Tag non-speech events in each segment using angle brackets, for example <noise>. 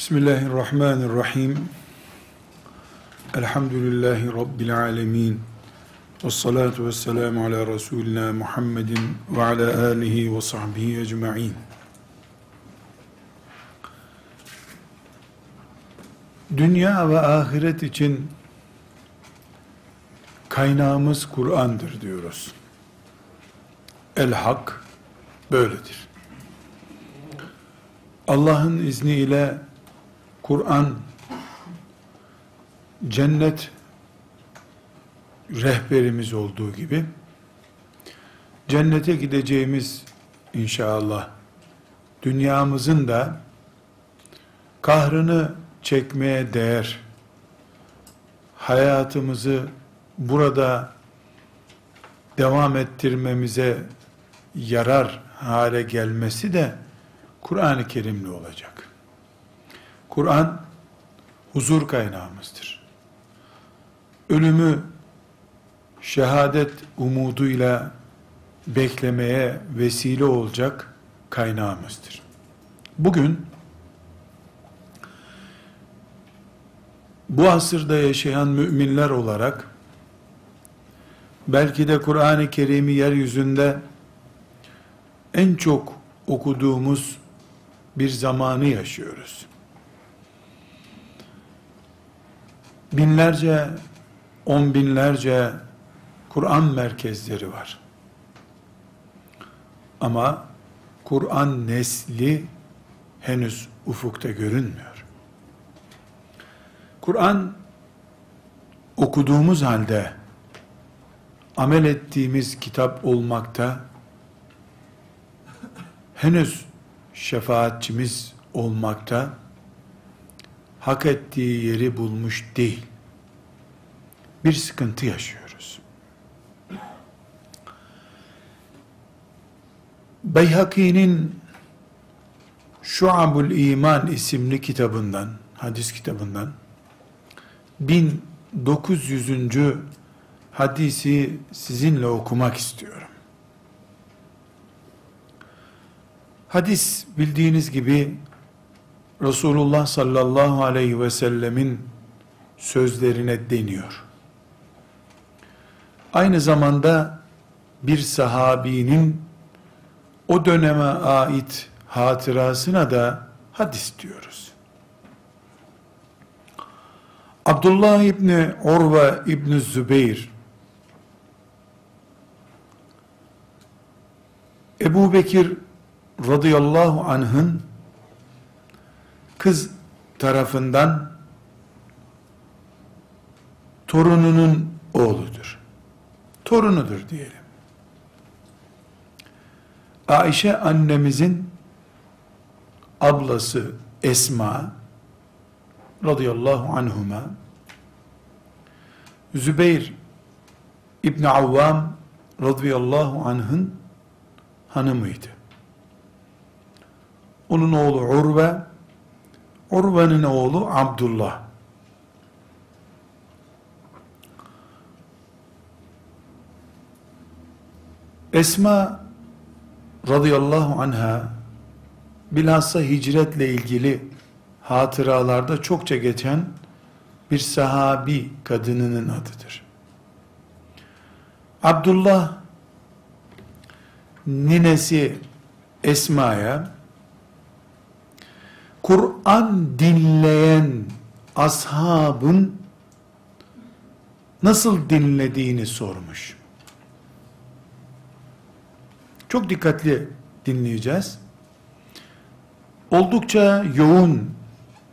Bismillahirrahmanirrahim. Elhamdülillahi Rabbil alemin. Ve salatu ve selamu ala Resulina Muhammedin ve ala alihi ve sahbihi ecma'in. Dünya ve ahiret için kaynağımız Kur'an'dır diyoruz. El Hak böyledir. Allah'ın izniyle Kur'an cennet rehberimiz olduğu gibi cennete gideceğimiz inşallah dünyamızın da kahrını çekmeye değer hayatımızı burada devam ettirmemize yarar hale gelmesi de Kur'an-ı Kerim'le olacak. Kur'an huzur kaynağımızdır. Ölümü şehadet umuduyla beklemeye vesile olacak kaynağımızdır. Bugün bu asırda yaşayan müminler olarak belki de Kur'an-ı Kerim'i yeryüzünde en çok okuduğumuz bir zamanı yaşıyoruz. Binlerce, on binlerce Kur'an merkezleri var. Ama Kur'an nesli henüz ufukta görünmüyor. Kur'an okuduğumuz halde amel ettiğimiz kitap olmakta henüz şefaatçimiz olmakta hak ettiği yeri bulmuş değil. Bir sıkıntı yaşıyoruz. Beyhaki'nin Şuabul İman isimli kitabından, hadis kitabından 1900. hadisi sizinle okumak istiyorum. Hadis bildiğiniz gibi Resulullah sallallahu aleyhi ve sellemin sözlerine deniyor. Aynı zamanda bir sahabinin o döneme ait hatırasına da hadis diyoruz. Abdullah İbni Urva İbni Zübeyir Ebu Bekir radıyallahu anh'ın kız tarafından torununun oğludur. Torunudur diyelim. Ayşe annemizin ablası Esma radıyallahu anhuma Zübeyir İbni Avvam radıyallahu anh'ın hanımıydı. Onun oğlu Urve, Urve'nin oğlu Abdullah. Esma radıyallahu anha bilhassa hicretle ilgili hatıralarda çokça geçen bir sahabi kadınının adıdır. Abdullah ninesi Esma'ya Kur'an dinleyen ashabın nasıl dinlediğini sormuş. Çok dikkatli dinleyeceğiz. Oldukça yoğun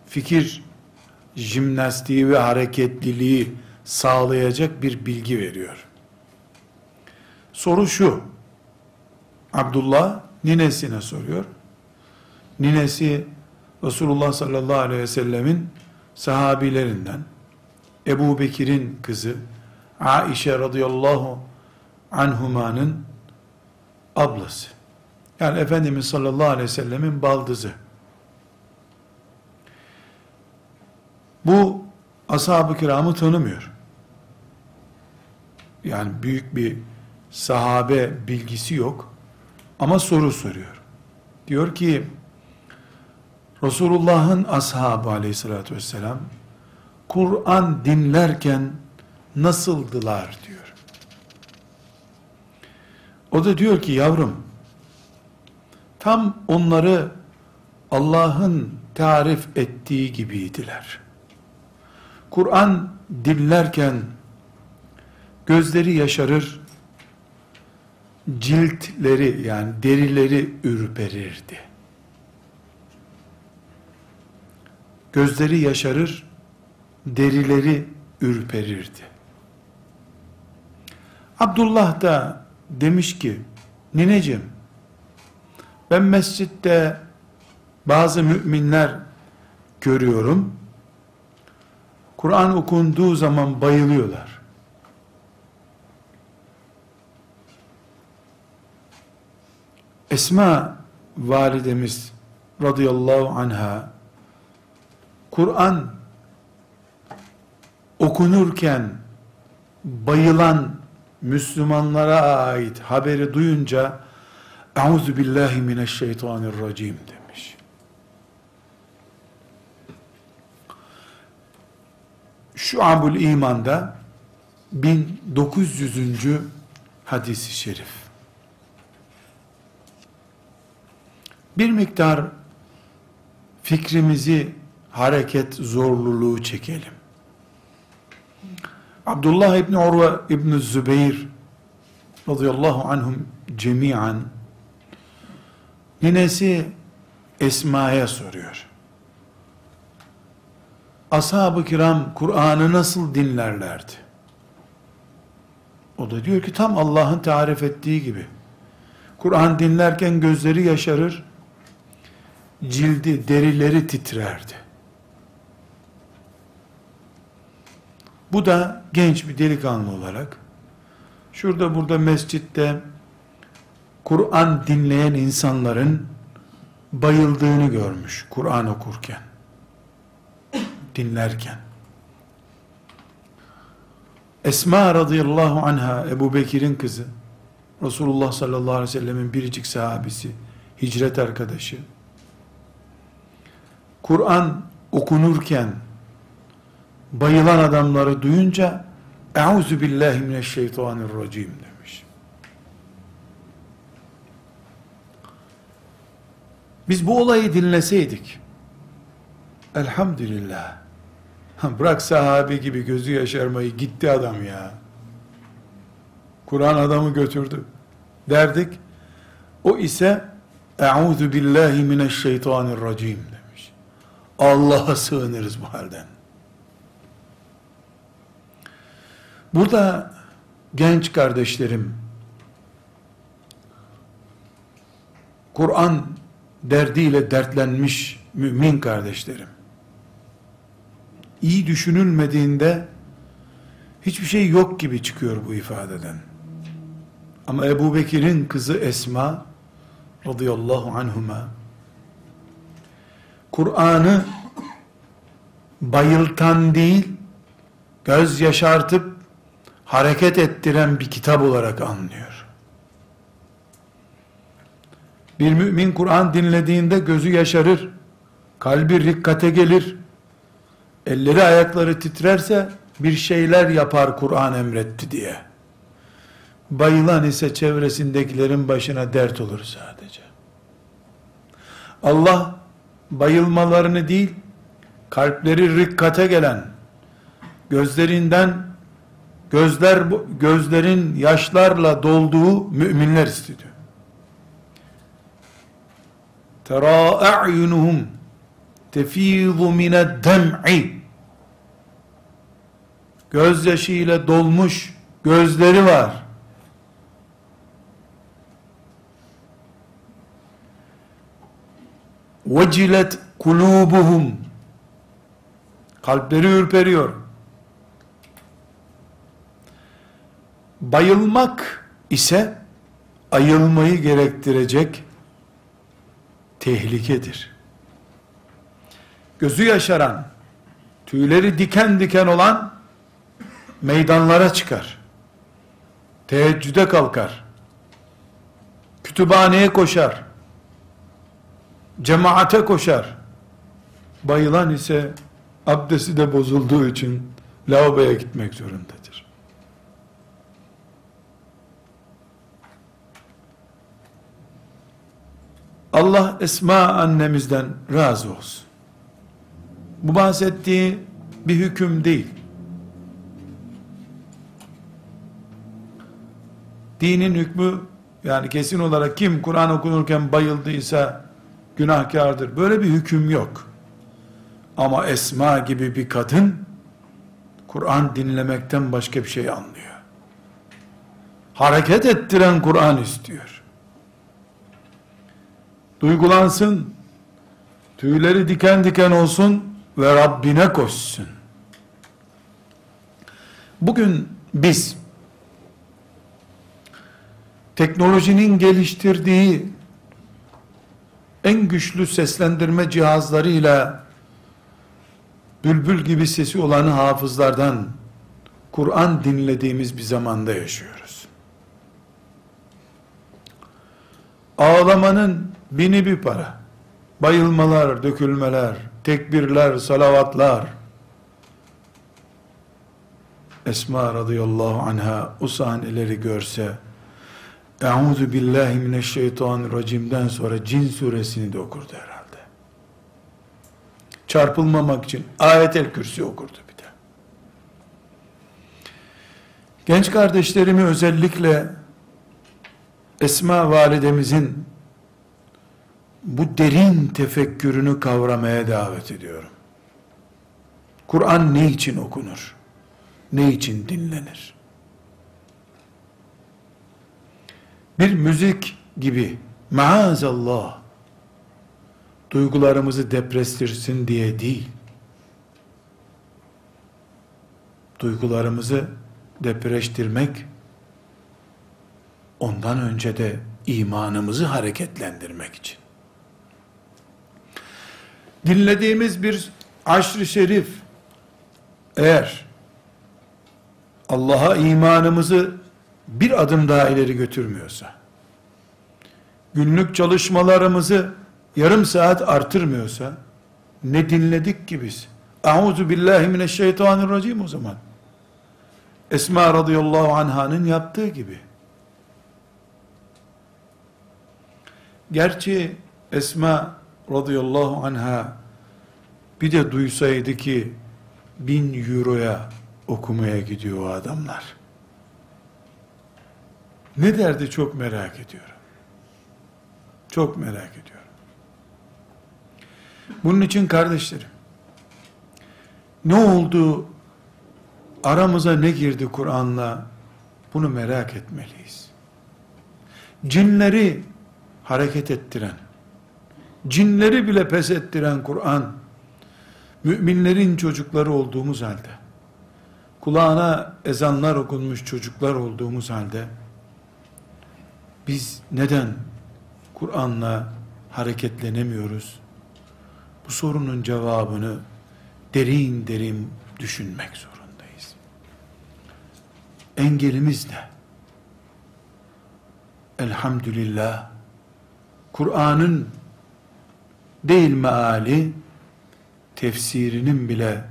fikir jimnastiği ve hareketliliği sağlayacak bir bilgi veriyor. Soru şu. Abdullah ninesine soruyor. Ninesi Resulullah sallallahu aleyhi ve sellemin sahabilerinden Ebu Bekir'in kızı Aişe radıyallahu anhumanın ablası. Yani Efendimiz sallallahu aleyhi ve sellemin baldızı. Bu ashab-ı kiramı tanımıyor. Yani büyük bir sahabe bilgisi yok. Ama soru soruyor. Diyor ki Resulullah'ın ashabı aleyhissalatü vesselam Kur'an dinlerken nasıldılar diyor. O da diyor ki yavrum tam onları Allah'ın tarif ettiği gibiydiler. Kur'an dinlerken gözleri yaşarır, ciltleri yani derileri ürperirdi. Gözleri yaşarır, derileri ürperirdi. Abdullah da demiş ki, nineciğim, ben mescitte bazı müminler görüyorum, Kur'an okunduğu zaman bayılıyorlar. Esma validemiz radıyallahu anha Kur'an okunurken bayılan Müslümanlara ait haberi duyunca Euzu billahi mineşşeytanirracim demiş. Şu Abul İman'da 1900. hadisi şerif. Bir miktar fikrimizi hareket zorluluğu çekelim. Abdullah İbni Urve İbni Zübeyir radıyallahu anhum cemiyen ninesi Esma'ya soruyor. Ashab-ı kiram Kur'an'ı nasıl dinlerlerdi? O da diyor ki tam Allah'ın tarif ettiği gibi. Kur'an dinlerken gözleri yaşarır, cildi, derileri titrerdi. Bu da genç bir delikanlı olarak şurada burada mescitte Kur'an dinleyen insanların bayıldığını görmüş Kur'an okurken dinlerken. Esma radıyallahu anha Ebu Bekir'in kızı Resulullah sallallahu aleyhi ve sellemin biricik sahabisi hicret arkadaşı. Kur'an okunurken bayılan adamları duyunca Euzu billahi mineşşeytanirracim demiş. Biz bu olayı dinleseydik elhamdülillah bırak sahabi gibi gözü yaşarmayı gitti adam ya. Kur'an adamı götürdü derdik. O ise Euzu billahi mineşşeytanirracim demiş. Allah'a sığınırız bu halden. Burada genç kardeşlerim, Kur'an derdiyle dertlenmiş mümin kardeşlerim, iyi düşünülmediğinde hiçbir şey yok gibi çıkıyor bu ifadeden. Ama Ebu Bekir'in kızı Esma radıyallahu anhuma Kur'an'ı bayıltan değil, göz yaşartıp hareket ettiren bir kitap olarak anlıyor. Bir mümin Kur'an dinlediğinde gözü yaşarır, kalbi rikkate gelir, elleri ayakları titrerse bir şeyler yapar Kur'an emretti diye. Bayılan ise çevresindekilerin başına dert olur sadece. Allah bayılmalarını değil, kalpleri rikkate gelen, gözlerinden gözler gözlerin yaşlarla dolduğu müminler istiyor. Tera a'yunuhum tefizu mined dem'i gözyaşı ile dolmuş gözleri var. Vecilet kulubuhum kalpleri ürperiyor. Bayılmak ise ayılmayı gerektirecek tehlikedir. Gözü yaşaran, tüyleri diken diken olan meydanlara çıkar. Teheccüde kalkar. Kütüphaneye koşar. Cemaate koşar. Bayılan ise abdesti de bozulduğu için lavaboya gitmek zorundadır. Allah Esma annemizden razı olsun. Bu bahsettiği bir hüküm değil. Dinin hükmü yani kesin olarak kim Kur'an okunurken bayıldıysa günahkardır. Böyle bir hüküm yok. Ama Esma gibi bir kadın Kur'an dinlemekten başka bir şey anlıyor. Hareket ettiren Kur'an istiyor. Duygulansın, tüyleri diken diken olsun ve Rabbine koşsun. Bugün biz teknolojinin geliştirdiği en güçlü seslendirme cihazlarıyla bülbül gibi sesi olan hafızlardan Kur'an dinlediğimiz bir zamanda yaşıyoruz. Ağlamanın bini bir para. Bayılmalar, dökülmeler, tekbirler, salavatlar. Esma radıyallahu anha o sahneleri görse Euzu billahi mineşşeytanirracim'den sonra Cin suresini de okurdu herhalde. Çarpılmamak için ayetel kürsi okurdu bir de. Genç kardeşlerimi özellikle Esma validemizin bu derin tefekkürünü kavramaya davet ediyorum. Kur'an ne için okunur? Ne için dinlenir? bir müzik gibi maazallah duygularımızı deprestirsin diye değil. Duygularımızı depreştirmek ondan önce de imanımızı hareketlendirmek için. Dinlediğimiz bir aşr-ı şerif eğer Allah'a imanımızı bir adım daha ileri götürmüyorsa, günlük çalışmalarımızı yarım saat artırmıyorsa, ne dinledik ki biz? Euzu billahi mineşşeytanirracim o zaman. Esma radıyallahu anhanın yaptığı gibi. Gerçi Esma radıyallahu anha bir de duysaydı ki bin euroya okumaya gidiyor o adamlar. Ne derdi çok merak ediyorum. Çok merak ediyorum. Bunun için kardeşlerim, ne oldu, aramıza ne girdi Kur'an'la, bunu merak etmeliyiz. Cinleri hareket ettiren, cinleri bile pes ettiren Kur'an, müminlerin çocukları olduğumuz halde, kulağına ezanlar okunmuş çocuklar olduğumuz halde, biz neden Kur'an'la hareketlenemiyoruz? Bu sorunun cevabını derin derin düşünmek zorundayız. Engelimiz ne? Elhamdülillah Kur'an'ın değil meali tefsirinin bile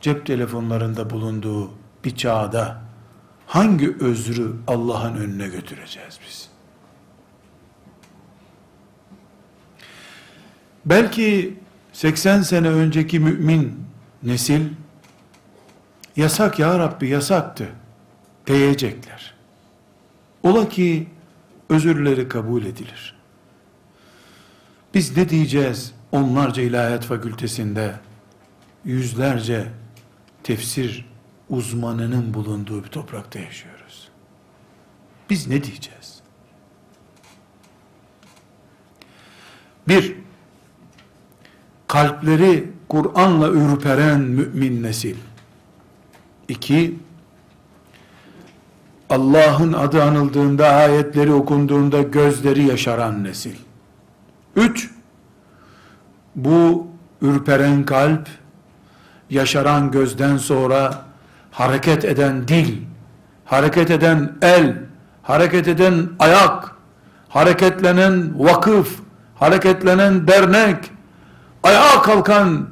cep telefonlarında bulunduğu bir çağda hangi özrü Allah'ın önüne götüreceğiz biz? Belki 80 sene önceki mümin nesil yasak ya Rabbi yasaktı diyecekler. Ola ki özürleri kabul edilir. Biz ne diyeceğiz onlarca ilahiyat fakültesinde yüzlerce tefsir uzmanının bulunduğu bir toprakta yaşıyoruz. Biz ne diyeceğiz? Bir, kalpleri Kur'an'la ürperen mümin nesil. İki, Allah'ın adı anıldığında, ayetleri okunduğunda gözleri yaşaran nesil. Üç, bu ürperen kalp, yaşaran gözden sonra hareket eden dil, hareket eden el, hareket eden ayak, hareketlenen vakıf, hareketlenen dernek, ayağa kalkan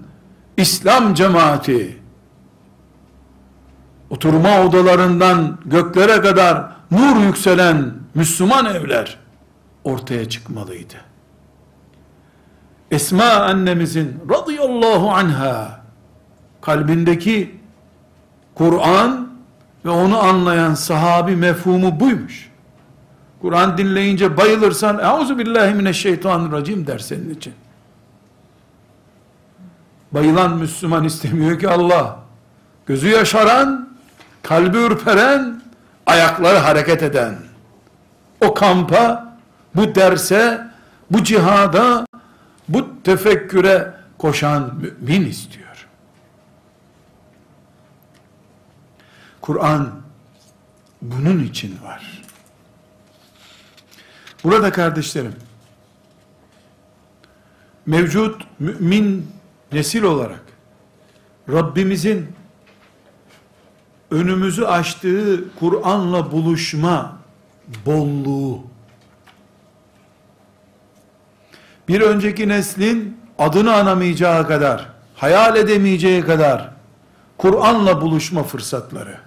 İslam cemaati oturma odalarından göklere kadar nur yükselen Müslüman evler ortaya çıkmalıydı. Esma annemizin radıyallahu anha kalbindeki Kur'an ve onu anlayan sahabi mefhumu buymuş. Kur'an dinleyince bayılırsan Euzu billahi mineşşeytanirracim der senin için. Bayılan Müslüman istemiyor ki Allah. Gözü yaşaran, kalbi ürperen, ayakları hareket eden. O kampa, bu derse, bu cihada, bu tefekküre koşan mümin istiyor. Kur'an bunun için var. Burada kardeşlerim, mevcut mümin nesil olarak Rabbimizin önümüzü açtığı Kur'an'la buluşma bolluğu bir önceki neslin adını anamayacağı kadar, hayal edemeyeceği kadar Kur'an'la buluşma fırsatları.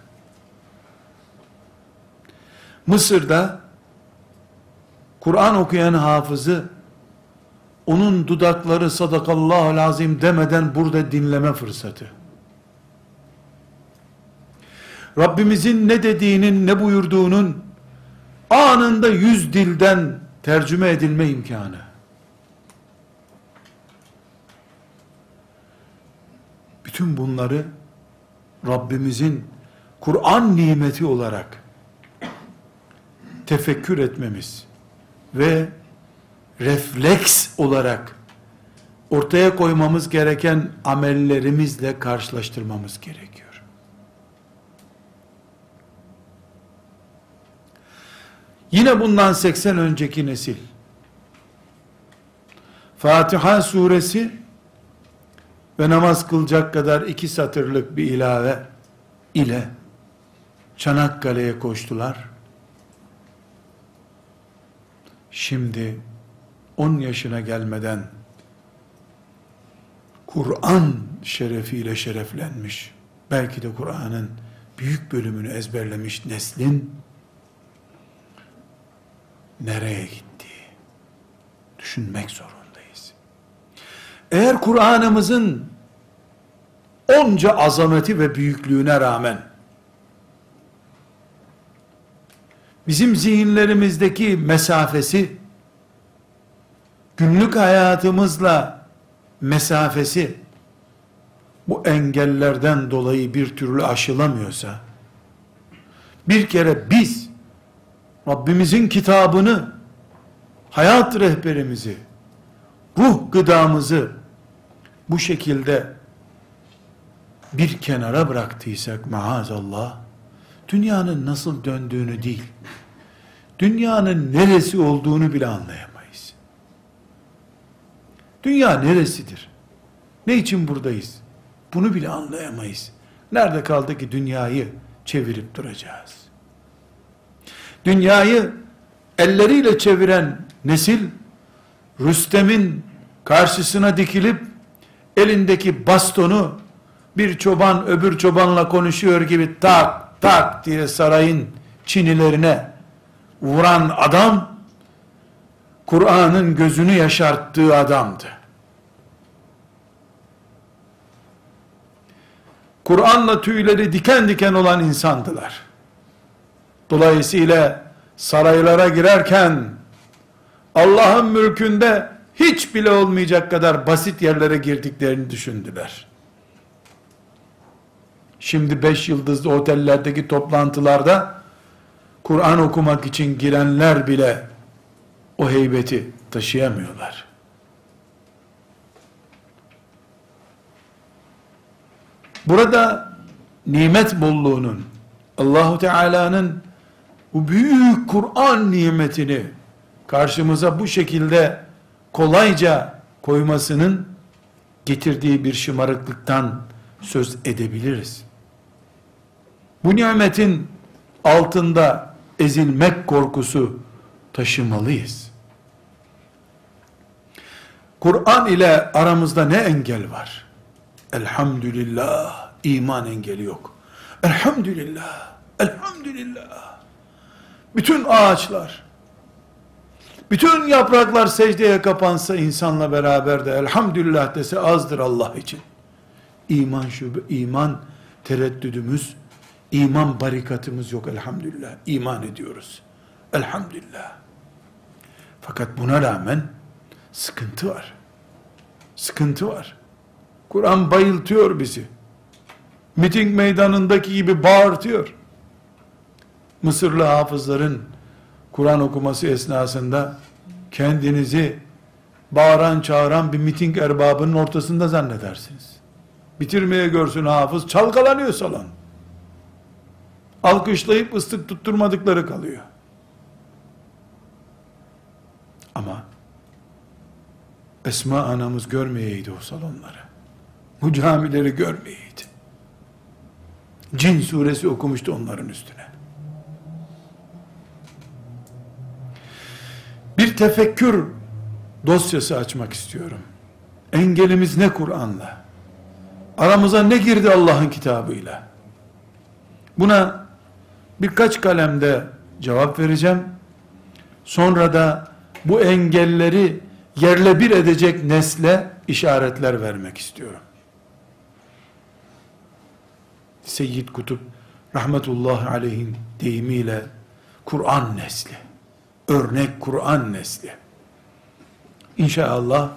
Mısır'da Kur'an okuyan hafızı onun dudakları sadakallahu lazim demeden burada dinleme fırsatı. Rabbimizin ne dediğinin, ne buyurduğunun anında yüz dilden tercüme edilme imkanı. Bütün bunları Rabbimizin Kur'an nimeti olarak tefekkür etmemiz ve refleks olarak ortaya koymamız gereken amellerimizle karşılaştırmamız gerekiyor. Yine bundan 80 önceki nesil Fatiha suresi ve namaz kılacak kadar iki satırlık bir ilave ile Çanakkale'ye koştular. Şimdi 10 yaşına gelmeden Kur'an şerefiyle şereflenmiş, belki de Kur'an'ın büyük bölümünü ezberlemiş neslin nereye gitti? Düşünmek zorundayız. Eğer Kur'an'ımızın onca azameti ve büyüklüğüne rağmen bizim zihinlerimizdeki mesafesi günlük hayatımızla mesafesi bu engellerden dolayı bir türlü aşılamıyorsa bir kere biz Rabbimizin kitabını hayat rehberimizi ruh gıdamızı bu şekilde bir kenara bıraktıysak maazallah dünyanın nasıl döndüğünü değil dünyanın neresi olduğunu bile anlayamaz. Dünya neresidir? Ne için buradayız? Bunu bile anlayamayız. Nerede kaldı ki dünyayı çevirip duracağız? Dünyayı elleriyle çeviren nesil, Rüstem'in karşısına dikilip, elindeki bastonu, bir çoban öbür çobanla konuşuyor gibi tak tak diye sarayın çinilerine vuran adam, Kur'an'ın gözünü yaşarttığı adamdı. Kur'an'la tüyleri diken diken olan insandılar. Dolayısıyla saraylara girerken Allah'ın mülkünde hiç bile olmayacak kadar basit yerlere girdiklerini düşündüler. Şimdi beş yıldızlı otellerdeki toplantılarda Kur'an okumak için girenler bile o heybeti taşıyamıyorlar. Burada nimet bolluğunun Allahu Teala'nın bu büyük Kur'an nimetini karşımıza bu şekilde kolayca koymasının getirdiği bir şımarıklıktan söz edebiliriz. Bu nimetin altında ezilmek korkusu taşımalıyız. Kur'an ile aramızda ne engel var? Elhamdülillah. iman engeli yok. Elhamdülillah. Elhamdülillah. Bütün ağaçlar, bütün yapraklar secdeye kapansa insanla beraber de elhamdülillah dese azdır Allah için. İman şube, iman tereddüdümüz, iman barikatımız yok elhamdülillah. İman ediyoruz. Elhamdülillah. Fakat buna rağmen sıkıntı var. Sıkıntı var. Kur'an bayıltıyor bizi. Miting meydanındaki gibi bağırtıyor. Mısırlı hafızların Kur'an okuması esnasında kendinizi bağıran çağıran bir miting erbabının ortasında zannedersiniz. Bitirmeye görsün hafız, çalkalanıyor salon. Alkışlayıp ıslık tutturmadıkları kalıyor. Ama Esma anamız görmeyeydi o salonları. Bu camileri görmeyeydi. Cin suresi okumuştu onların üstüne. Tefekkür dosyası açmak istiyorum. Engelimiz ne Kur'an'la? Aramıza ne girdi Allah'ın kitabıyla? Buna birkaç kalemde cevap vereceğim. Sonra da bu engelleri yerle bir edecek nesle işaretler vermek istiyorum. Seyyid Kutup rahmetullahi aleyhin deyimiyle Kur'an nesli. Örnek Kur'an nesli. İnşallah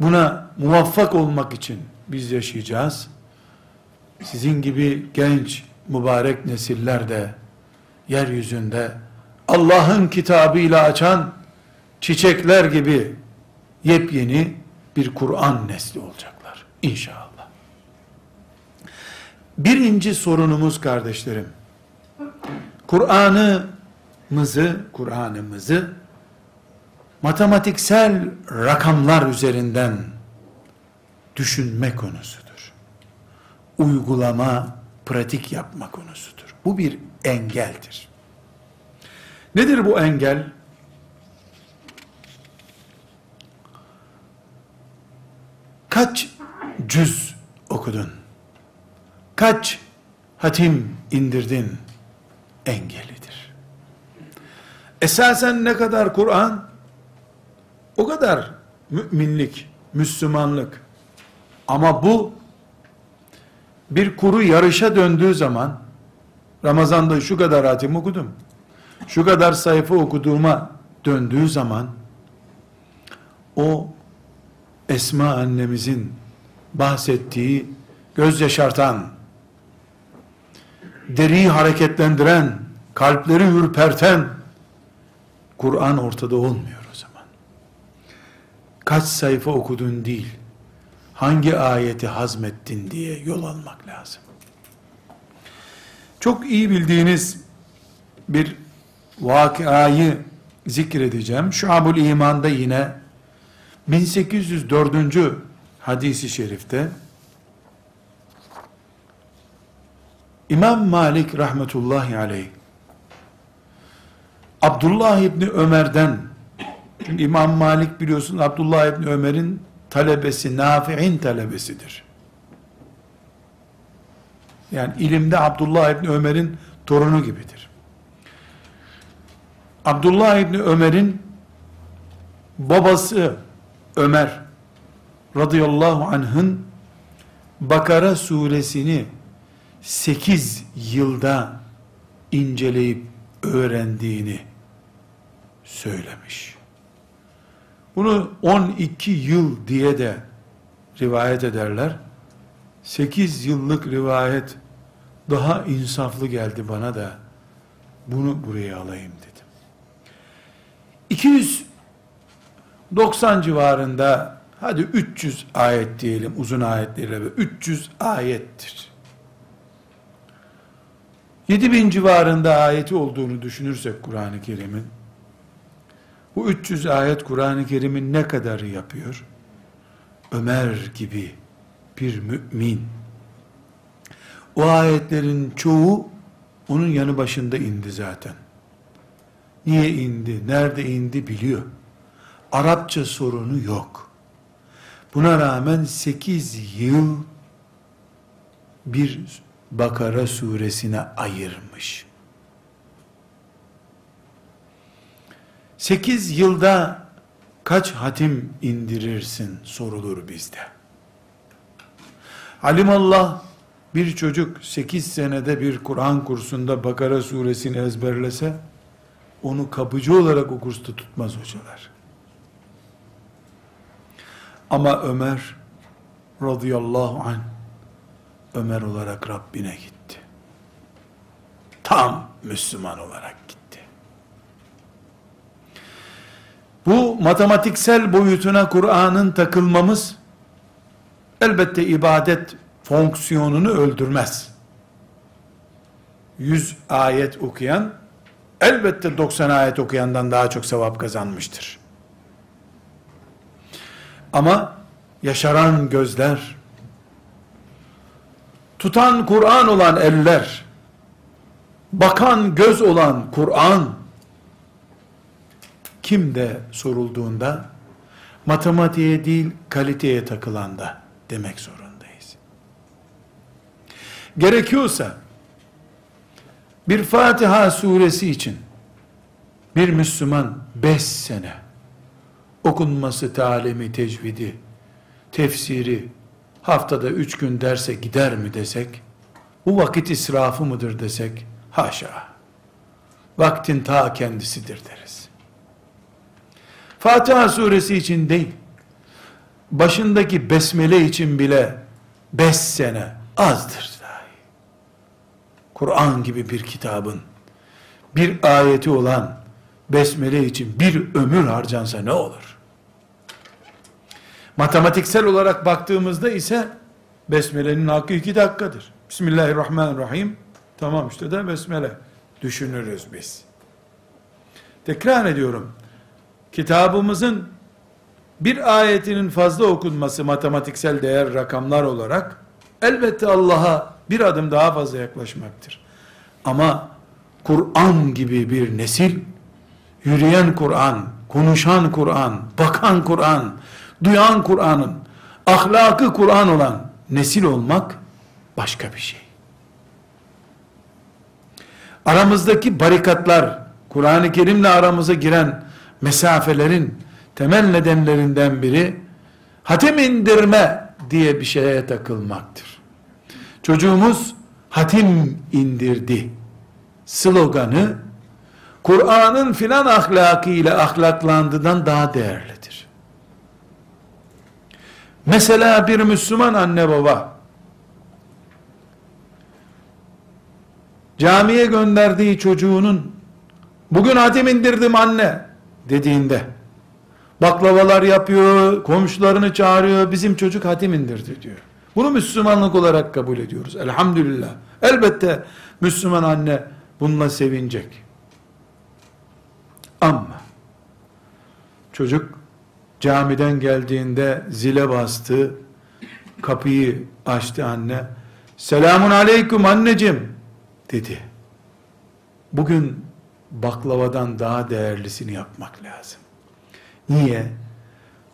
buna muvaffak olmak için biz yaşayacağız. Sizin gibi genç mübarek nesiller de yeryüzünde Allah'ın kitabıyla açan çiçekler gibi yepyeni bir Kur'an nesli olacaklar. İnşallah. Birinci sorunumuz kardeşlerim, Kur'an'ımızı, Kur'an'ımızı matematiksel rakamlar üzerinden düşünme konusudur. Uygulama, pratik yapma konusudur. Bu bir engeldir. Nedir bu engel? Kaç cüz okudun? Kaç hatim indirdin? Engelidir. Esasen ne kadar Kur'an? O kadar müminlik, Müslümanlık. Ama bu bir kuru yarışa döndüğü zaman Ramazan'da şu kadar hatim okudum. Şu kadar sayfa okuduğuma döndüğü zaman o Esma annemizin bahsettiği göz yaşartan, deriyi hareketlendiren, kalpleri ürperten Kur'an ortada olmuyor o zaman. Kaç sayfa okudun değil, hangi ayeti hazmettin diye yol almak lazım. Çok iyi bildiğiniz bir vakayı zikredeceğim. Şuabul İman'da yine 1804. hadisi şerifte İmam Malik rahmetullahi aleyh Abdullah İbni Ömer'den çünkü İmam Malik biliyorsun Abdullah İbni Ömer'in talebesi, Nafi'in talebesidir. Yani ilimde Abdullah İbni Ömer'in torunu gibidir. Abdullah İbni Ömer'in babası Ömer radıyallahu anh'ın Bakara suresini 8 yılda inceleyip öğrendiğini söylemiş. Bunu 12 yıl diye de rivayet ederler. 8 yıllık rivayet daha insaflı geldi bana da bunu buraya alayım dedim. 290 civarında hadi 300 ayet diyelim uzun ayetlerle 300 ayettir. 7000 civarında ayeti olduğunu düşünürsek Kur'an-ı Kerim'in bu 300 ayet Kur'an-ı Kerim'in ne kadarı yapıyor? Ömer gibi bir mümin o ayetlerin çoğu onun yanı başında indi zaten. Niye indi, nerede indi biliyor. Arapça sorunu yok. Buna rağmen 8 yıl bir Bakara suresine ayırmış. 8 yılda kaç hatim indirirsin sorulur bizde. Alimallah bir çocuk 8 senede bir Kur'an kursunda Bakara suresini ezberlese onu kapıcı olarak o kursta tutmaz hocalar. Ama Ömer radıyallahu anh Ömer olarak Rabbine gitti. Tam Müslüman olarak gitti. Bu matematiksel boyutuna Kur'an'ın takılmamız elbette ibadet fonksiyonunu öldürmez. 100 ayet okuyan elbette 90 ayet okuyandan daha çok sevap kazanmıştır. Ama yaşaran gözler, tutan Kur'an olan eller, bakan göz olan Kur'an, kimde sorulduğunda, matematiğe değil kaliteye takılanda demek zorundayız. Gerekiyorsa, bir Fatiha suresi için, bir Müslüman beş sene, okunması, talimi, tecvidi, tefsiri, haftada üç gün derse gider mi desek, bu vakit israfı mıdır desek, haşa, vaktin ta kendisidir deriz. Fatiha suresi için değil, başındaki besmele için bile beş sene azdır dahi. Kur'an gibi bir kitabın, bir ayeti olan besmele için bir ömür harcansa ne olur? Matematiksel olarak baktığımızda ise Besmele'nin hakkı iki dakikadır. Bismillahirrahmanirrahim. Tamam işte de Besmele. Düşünürüz biz. Tekrar ediyorum. Kitabımızın bir ayetinin fazla okunması matematiksel değer rakamlar olarak elbette Allah'a bir adım daha fazla yaklaşmaktır. Ama Kur'an gibi bir nesil, yürüyen Kur'an, konuşan Kur'an, bakan Kur'an, duyan Kur'an'ın, ahlakı Kur'an olan nesil olmak başka bir şey. Aramızdaki barikatlar, Kur'an-ı Kerim'le aramıza giren mesafelerin temel nedenlerinden biri, hatim indirme diye bir şeye takılmaktır. Çocuğumuz hatim indirdi sloganı, Kur'an'ın filan ahlakı ile ahlaklandığından daha değerlidir. Mesela bir Müslüman anne baba camiye gönderdiği çocuğunun bugün hatim indirdim anne dediğinde baklavalar yapıyor, komşularını çağırıyor, bizim çocuk hatim indirdi diyor. Bunu Müslümanlık olarak kabul ediyoruz. Elhamdülillah. Elbette Müslüman anne bununla sevinecek. Ama çocuk camiden geldiğinde zile bastı, kapıyı açtı anne, selamun aleyküm anneciğim dedi. Bugün baklavadan daha değerlisini yapmak lazım. Niye?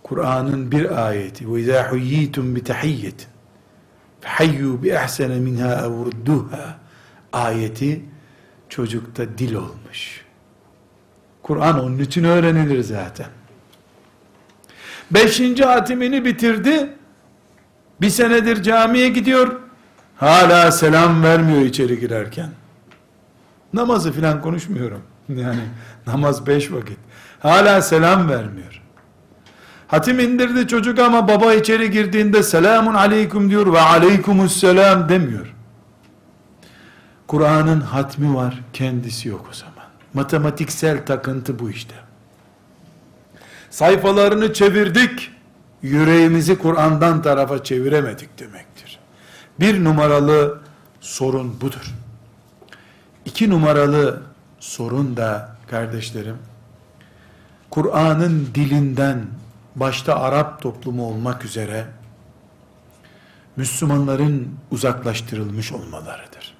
Kur'an'ın bir ayeti وَاِذَا حُيِّيتُمْ بِتَحِيَّةٍ فَحَيُّوا بِأَحْسَنَ مِنْهَا اَوْرُدُّهَا ayeti çocukta dil olmuş. Kur'an onun için öğrenilir zaten. Beşinci hatimini bitirdi. Bir senedir camiye gidiyor. Hala selam vermiyor içeri girerken. Namazı filan konuşmuyorum. <laughs> Yani namaz beş vakit. Hala selam vermiyor. Hatim indirdi çocuk ama baba içeri girdiğinde selamun aleyküm diyor ve aleykümüsselam demiyor. Kur'an'ın hatmi var, kendisi yok o zaman. Matematiksel takıntı bu işte sayfalarını çevirdik, yüreğimizi Kur'an'dan tarafa çeviremedik demektir. Bir numaralı sorun budur. İki numaralı sorun da kardeşlerim, Kur'an'ın dilinden başta Arap toplumu olmak üzere Müslümanların uzaklaştırılmış olmalarıdır.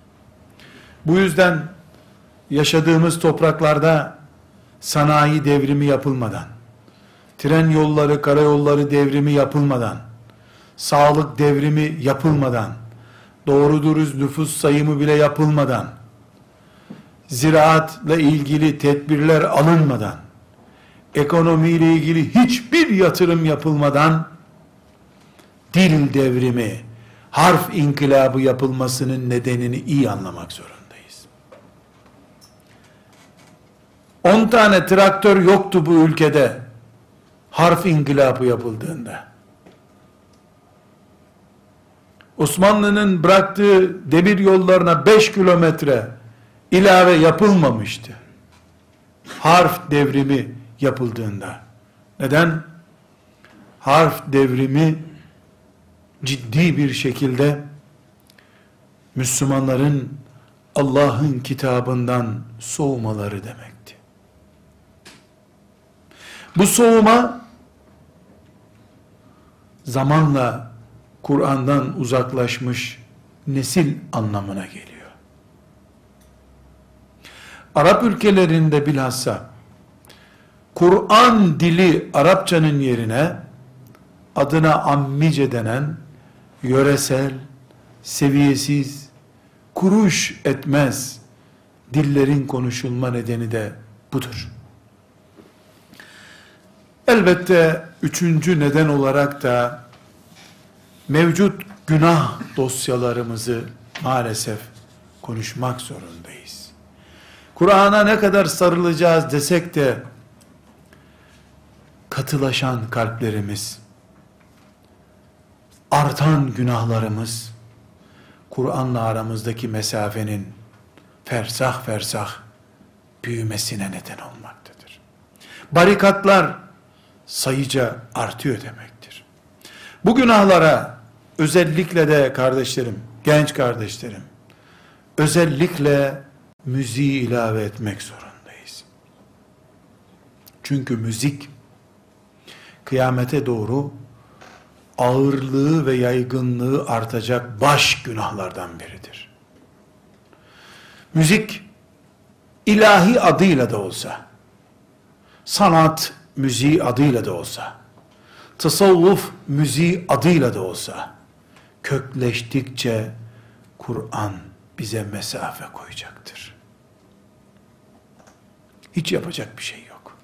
Bu yüzden yaşadığımız topraklarda sanayi devrimi yapılmadan, tren yolları, karayolları devrimi yapılmadan, sağlık devrimi yapılmadan, doğru dürüst nüfus sayımı bile yapılmadan, ziraatla ilgili tedbirler alınmadan, ekonomiyle ilgili hiçbir yatırım yapılmadan, dil devrimi, harf inkılabı yapılmasının nedenini iyi anlamak zorundayız. 10 tane traktör yoktu bu ülkede harf inkılabı yapıldığında. Osmanlı'nın bıraktığı demir yollarına 5 kilometre ilave yapılmamıştı. Harf devrimi yapıldığında. Neden? Harf devrimi ciddi bir şekilde Müslümanların Allah'ın kitabından soğumaları demekti. Bu soğuma zamanla Kur'an'dan uzaklaşmış nesil anlamına geliyor. Arap ülkelerinde bilhassa Kur'an dili Arapçanın yerine adına ammice denen yöresel, seviyesiz, kuruş etmez dillerin konuşulma nedeni de budur. Elbette üçüncü neden olarak da mevcut günah dosyalarımızı maalesef konuşmak zorundayız. Kur'an'a ne kadar sarılacağız desek de katılaşan kalplerimiz, artan günahlarımız, Kur'an'la aramızdaki mesafenin fersah fersah büyümesine neden olmaktadır. Barikatlar sayıca artıyor demektir. Bu günahlara özellikle de kardeşlerim, genç kardeşlerim, özellikle müziği ilave etmek zorundayız. Çünkü müzik kıyamete doğru ağırlığı ve yaygınlığı artacak baş günahlardan biridir. Müzik ilahi adıyla da olsa, sanat müziği adıyla da olsa, tasavvuf müziği adıyla da olsa, kökleştikçe Kur'an bize mesafe koyacaktır. Hiç yapacak bir şey yok.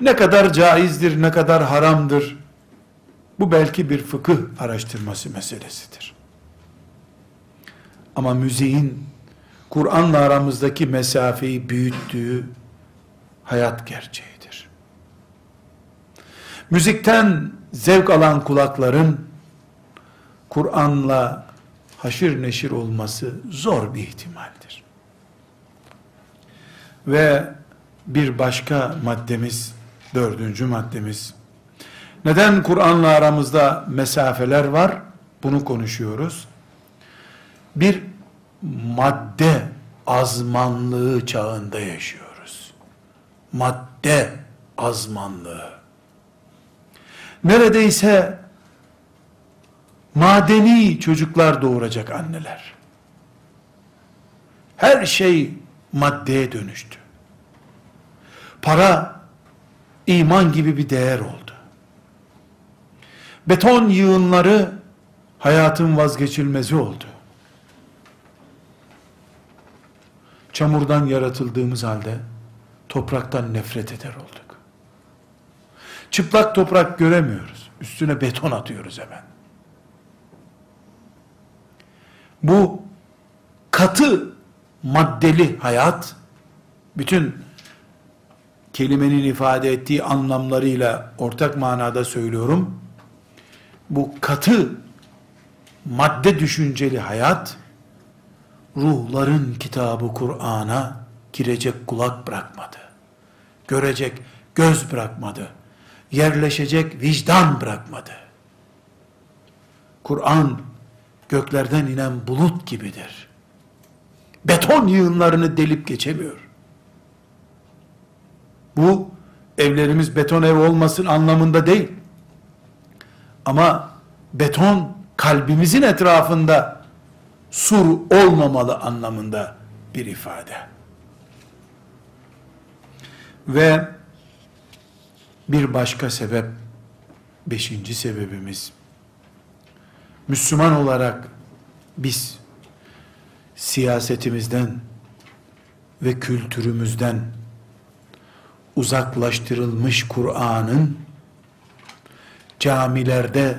Ne kadar caizdir, ne kadar haramdır, bu belki bir fıkıh araştırması meselesidir. Ama müziğin Kur'an'la aramızdaki mesafeyi büyüttüğü hayat gerçeğidir. Müzikten zevk alan kulakların Kur'an'la haşır neşir olması zor bir ihtimaldir. Ve bir başka maddemiz, dördüncü maddemiz, neden Kur'an'la aramızda mesafeler var? Bunu konuşuyoruz. Bir madde azmanlığı çağında yaşıyoruz. Madde azmanlığı. Neredeyse madeni çocuklar doğuracak anneler. Her şey maddeye dönüştü. Para iman gibi bir değer oldu. Beton yığınları hayatın vazgeçilmezi oldu. Çamurdan yaratıldığımız halde topraktan nefret eder olduk. Çıplak toprak göremiyoruz. Üstüne beton atıyoruz hemen. Bu katı maddeli hayat bütün kelimenin ifade ettiği anlamlarıyla ortak manada söylüyorum bu katı madde düşünceli hayat ruhların kitabı Kur'an'a girecek kulak bırakmadı. Görecek göz bırakmadı. Yerleşecek vicdan bırakmadı. Kur'an göklerden inen bulut gibidir. Beton yığınlarını delip geçemiyor. Bu evlerimiz beton ev olmasın anlamında değil. Ama beton kalbimizin etrafında sur olmamalı anlamında bir ifade. Ve bir başka sebep beşinci sebebimiz, Müslüman olarak biz siyasetimizden ve kültürümüzden uzaklaştırılmış Kur'an'ın camilerde,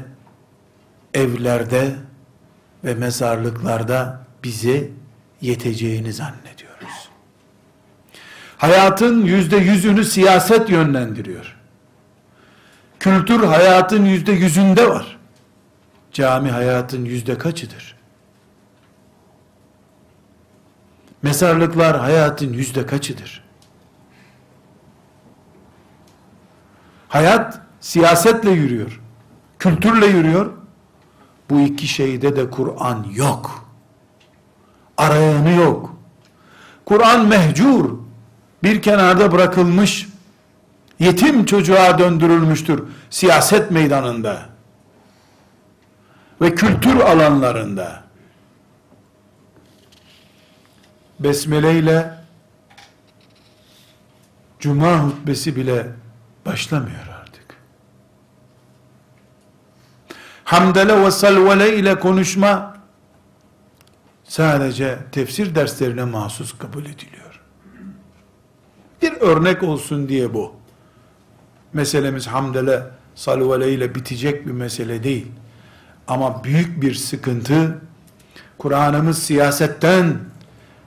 evlerde ve mezarlıklarda bize yeteceğini zannediyoruz. Hayatın yüzde yüzünü siyaset yönlendiriyor. Kültür hayatın yüzde yüzünde var. Cami hayatın yüzde kaçıdır? Mezarlıklar hayatın yüzde kaçıdır? Hayat siyasetle yürüyor. Kültürle yürüyor. Bu iki şeyde de Kur'an yok. Arayanı yok. Kur'an mehcur. Bir kenarda bırakılmış. Yetim çocuğa döndürülmüştür. Siyaset meydanında. Ve kültür alanlarında. Besmele ile Cuma hutbesi bile başlamıyor artık. Hamdele ve salvele ile konuşma sadece tefsir derslerine mahsus kabul ediliyor. Bir örnek olsun diye bu. Meselemiz hamdele salvele ile bitecek bir mesele değil. Ama büyük bir sıkıntı Kur'an'ımız siyasetten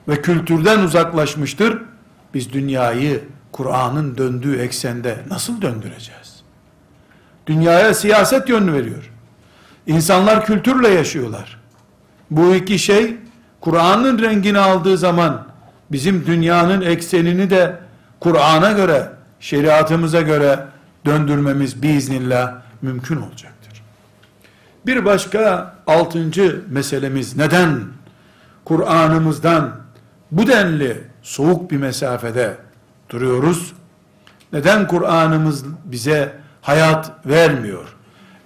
ve kültürden uzaklaşmıştır. Biz dünyayı Kur'an'ın döndüğü eksende nasıl döndüreceğiz? Dünyaya siyaset yön veriyor. İnsanlar kültürle yaşıyorlar. Bu iki şey Kur'an'ın rengini aldığı zaman bizim dünyanın eksenini de Kur'an'a göre, şeriatımıza göre döndürmemiz biiznillah mümkün olacaktır. Bir başka altıncı meselemiz neden Kur'an'ımızdan bu denli soğuk bir mesafede duruyoruz? Neden Kur'an'ımız bize hayat vermiyor?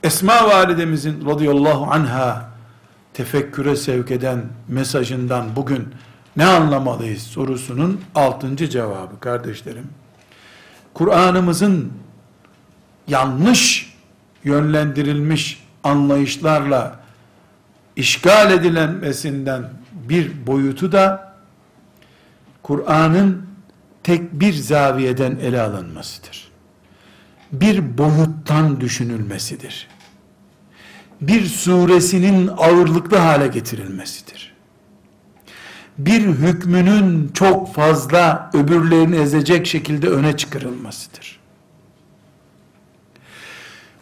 Esma validemizin radıyallahu anha tefekküre sevk eden mesajından bugün ne anlamalıyız sorusunun altıncı cevabı kardeşlerim. Kur'an'ımızın yanlış yönlendirilmiş anlayışlarla işgal edilenmesinden bir boyutu da Kur'an'ın tek bir zaviyeden ele alınmasıdır. Bir boyuttan düşünülmesidir. Bir suresinin ağırlıklı hale getirilmesidir. Bir hükmünün çok fazla öbürlerini ezecek şekilde öne çıkarılmasıdır.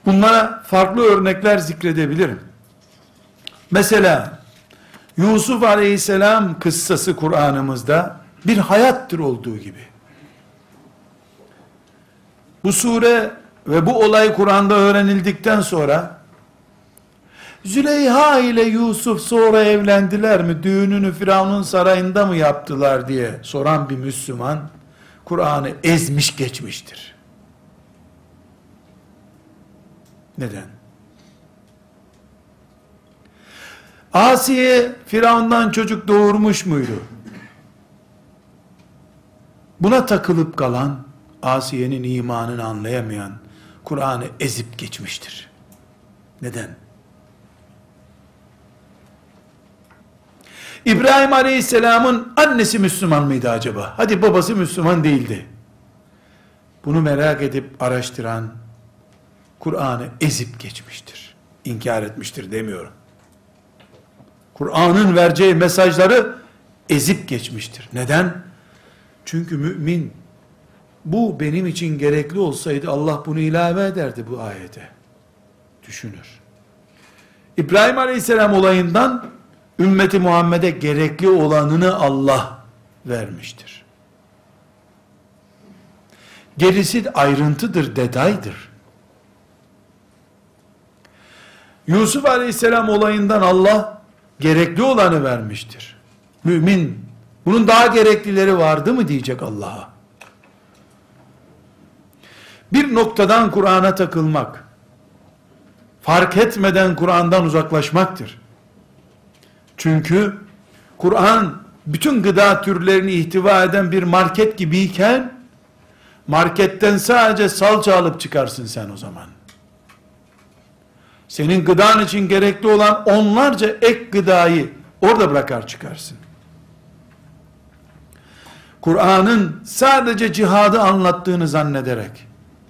Bunlara farklı örnekler zikredebilirim. Mesela Yusuf Aleyhisselam kıssası Kur'an'ımızda bir hayattır olduğu gibi. Bu sure ve bu olay Kur'an'da öğrenildikten sonra Züleyha ile Yusuf sonra evlendiler mi? Düğününü Firavun'un sarayında mı yaptılar diye soran bir Müslüman Kur'an'ı ezmiş geçmiştir. Neden? Asiye Firavundan çocuk doğurmuş muydu? Buna takılıp kalan, Asiye'nin imanını anlayamayan, Kur'an'ı ezip geçmiştir. Neden? İbrahim Aleyhisselam'ın annesi Müslüman mıydı acaba? Hadi babası Müslüman değildi. Bunu merak edip araştıran, Kur'an'ı ezip geçmiştir. İnkar etmiştir demiyorum. Kur'an'ın vereceği mesajları ezip geçmiştir. Neden? Çünkü mümin bu benim için gerekli olsaydı Allah bunu ilave ederdi bu ayete. Düşünür. İbrahim Aleyhisselam olayından ümmeti Muhammed'e gerekli olanını Allah vermiştir. Gerisi ayrıntıdır, detaydır. Yusuf Aleyhisselam olayından Allah gerekli olanı vermiştir. Mümin bunun daha gereklileri vardı mı diyecek Allah'a. Bir noktadan Kur'an'a takılmak, fark etmeden Kur'an'dan uzaklaşmaktır. Çünkü Kur'an bütün gıda türlerini ihtiva eden bir market gibiyken, marketten sadece salça alıp çıkarsın sen o zaman. senin gıdan için gerekli olan onlarca ek gıdayı orada bırakar çıkarsın. Kur'an'ın sadece cihadı anlattığını zannederek,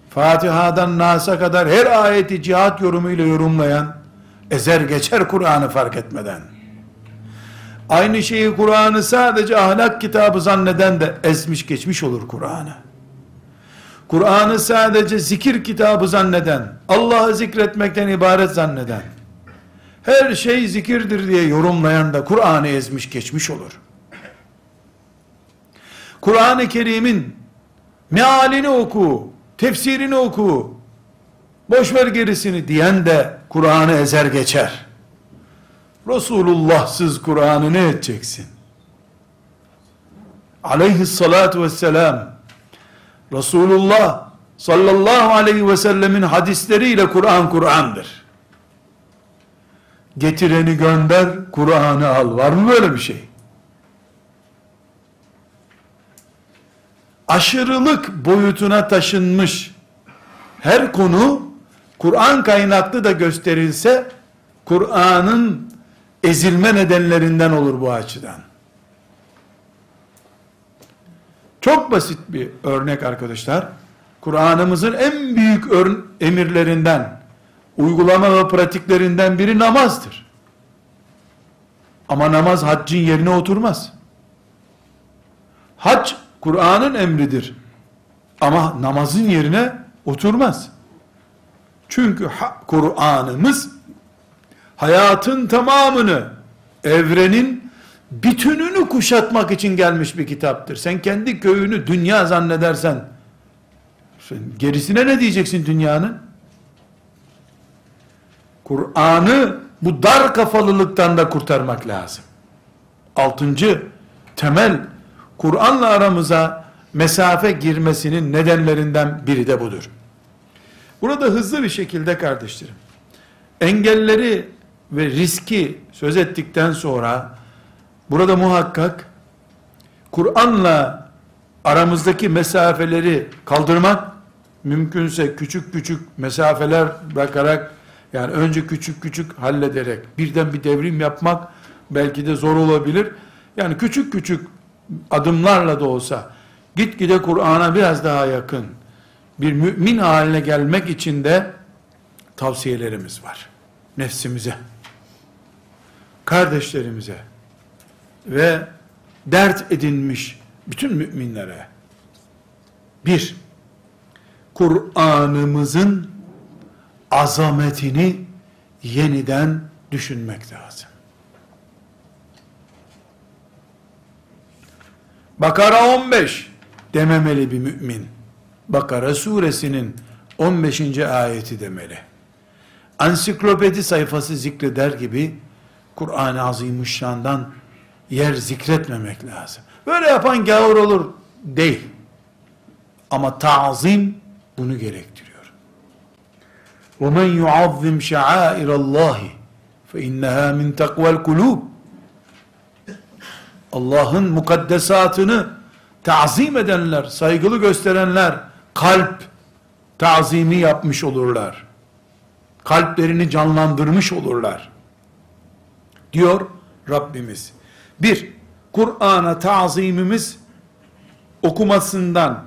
Fatiha'dan Nas'a kadar her ayeti cihat yorumuyla yorumlayan, ezer geçer Kur'an'ı fark etmeden. Aynı şeyi Kur'an'ı sadece ahlak kitabı zanneden de ezmiş geçmiş olur Kur'an'ı. Kur'an'ı sadece zikir kitabı zanneden, Allah'ı zikretmekten ibaret zanneden, her şey zikirdir diye yorumlayan da Kur'an'ı ezmiş geçmiş olur. Kur'an-ı Kerim'in mealini oku, tefsirini oku, boş ver gerisini diyen de Kur'an'ı ezer geçer. Resulullahsız Kur'an'ı ne edeceksin? Aleyhissalatu vesselam Resulullah sallallahu aleyhi ve sellemin hadisleriyle Kur'an Kur'an'dır. Getireni gönder, Kur'an'ı al. Var mı böyle bir şey? Aşırılık boyutuna taşınmış her konu Kur'an kaynaklı da gösterilse Kur'an'ın ezilme nedenlerinden olur bu açıdan. Çok basit bir örnek arkadaşlar. Kur'an'ımızın en büyük emirlerinden, uygulama ve pratiklerinden biri namazdır. Ama namaz haccın yerine oturmaz. Hac Kur'an'ın emridir. Ama namazın yerine oturmaz. Çünkü Kur'an'ımız hayatın tamamını, evrenin bütününü kuşatmak için gelmiş bir kitaptır. Sen kendi köyünü dünya zannedersen, sen gerisine ne diyeceksin dünyanın? Kur'an'ı bu dar kafalılıktan da kurtarmak lazım. Altıncı temel Kur'an'la aramıza mesafe girmesinin nedenlerinden biri de budur. Burada hızlı bir şekilde kardeşlerim, engelleri ve riski söz ettikten sonra burada muhakkak Kur'an'la aramızdaki mesafeleri kaldırmak mümkünse küçük küçük mesafeler bırakarak yani önce küçük küçük hallederek birden bir devrim yapmak belki de zor olabilir. Yani küçük küçük adımlarla da olsa gitgide Kur'an'a biraz daha yakın bir mümin haline gelmek için de tavsiyelerimiz var. Nefsimize, kardeşlerimize ve dert edinmiş bütün müminlere bir, Kur'an'ımızın azametini yeniden düşünmek lazım. Bakara 15 dememeli bir mümin. Bakara suresinin 15. ayeti demeli. Ansiklopedi sayfası zikreder gibi Kur'an-ı Azimüşşan'dan yer zikretmemek lazım. Böyle yapan gavur olur değil. Ama tazim bunu gerektiriyor. وَمَنْ يُعَظِّمْ شَعَائِرَ اللّٰهِ فَاِنَّهَا مِنْ تَقْوَى الْقُلُوبِ Allah'ın mukaddesatını tazim edenler, saygılı gösterenler, kalp tazimi yapmış olurlar. Kalplerini canlandırmış olurlar. Diyor Rabbimiz. Bir, Kur'an'a tazimimiz okumasından,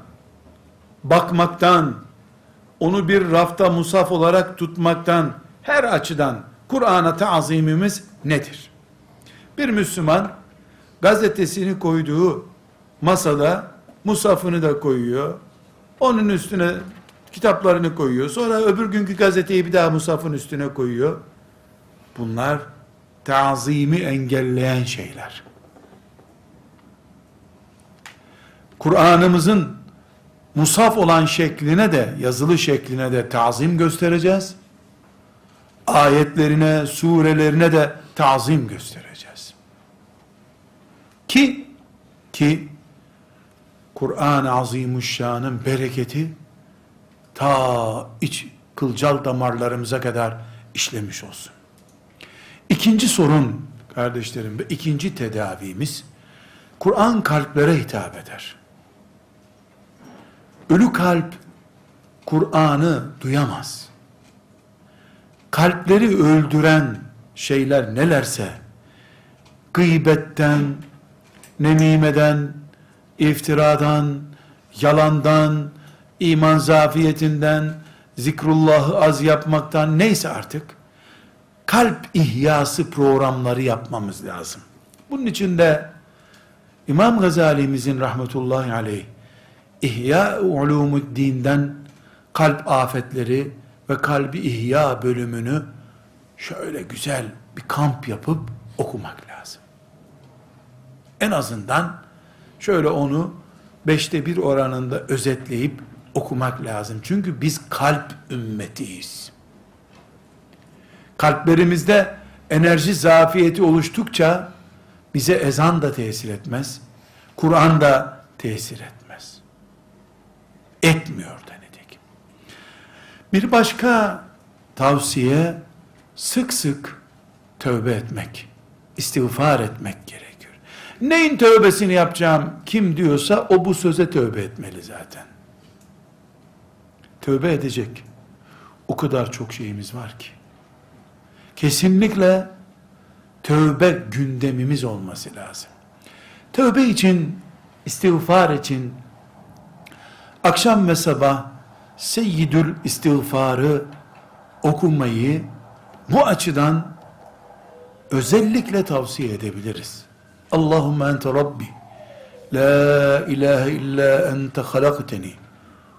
bakmaktan, onu bir rafta musaf olarak tutmaktan, her açıdan Kur'an'a tazimimiz nedir? Bir Müslüman gazetesini koyduğu masada musafını da koyuyor. Onun üstüne kitaplarını koyuyor. Sonra öbür günkü gazeteyi bir daha musafın üstüne koyuyor. Bunlar tazimi engelleyen şeyler. Kur'an'ımızın musaf olan şekline de, yazılı şekline de tazim göstereceğiz. Ayetlerine, surelerine de tazim göstereceğiz. Ki, ki, Kur'an-ı Azimuşşan'ın bereketi, ta iç kılcal damarlarımıza kadar işlemiş olsun. İkinci sorun kardeşlerim ve ikinci tedavimiz Kur'an kalplere hitap eder. Ölü kalp Kur'an'ı duyamaz. kalpleri öldüren şeyler nelerse, gıybetten, nemimeden, iftiradan, yalandan, iman zafiyetinden, zikrullahı az yapmaktan neyse artık, kalp ihyası programları yapmamız lazım. Bunun için de İmam Gazali'mizin rahmetullahi aleyh İhya Ulumuddin'den kalp afetleri ve kalbi ihya bölümünü şöyle güzel bir kamp yapıp okumak lazım. En azından şöyle onu beşte bir oranında özetleyip okumak lazım. Çünkü biz kalp ümmetiyiz. Kalplerimizde enerji zafiyeti oluştukça bize ezan da tesir etmez. Kur'an da tesir etmez. Etmiyor nitekim. Bir başka tavsiye sık sık tövbe etmek, istiğfar etmek gerekiyor. Neyin tövbesini yapacağım kim diyorsa o bu söze tövbe etmeli zaten. Tövbe edecek. O kadar çok şeyimiz var ki. Kesinlikle tövbe gündemimiz olması lazım. Tövbe için, istiğfar için akşam ve sabah Seyyidül istiğfarı okumayı bu açıdan özellikle tavsiye edebiliriz. Allahümme ente Rabbi La ilahe illa ente halakteni